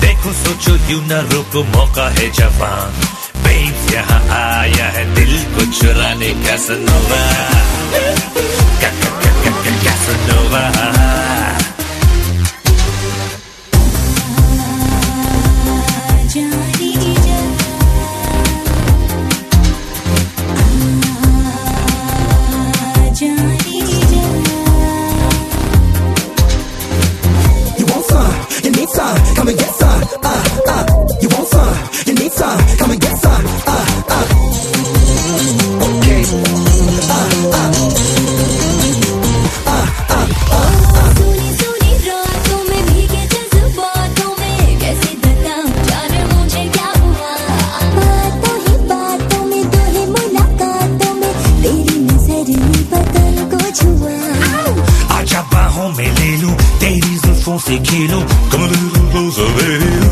देखो, सोचो यू न रोको, मौका है जवान। बेब यहाँ आया है दिल को चुराने का सनोवा। Casanova font ces kilos comme de rose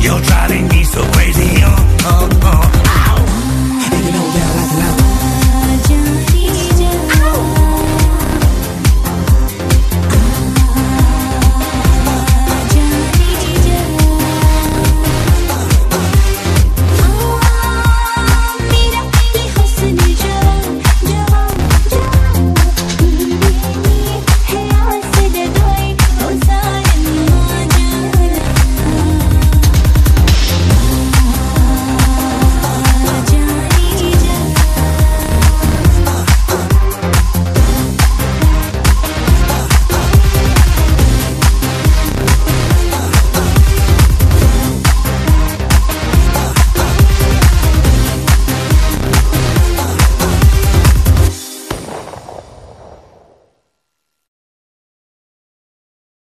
You're driving me so crazy.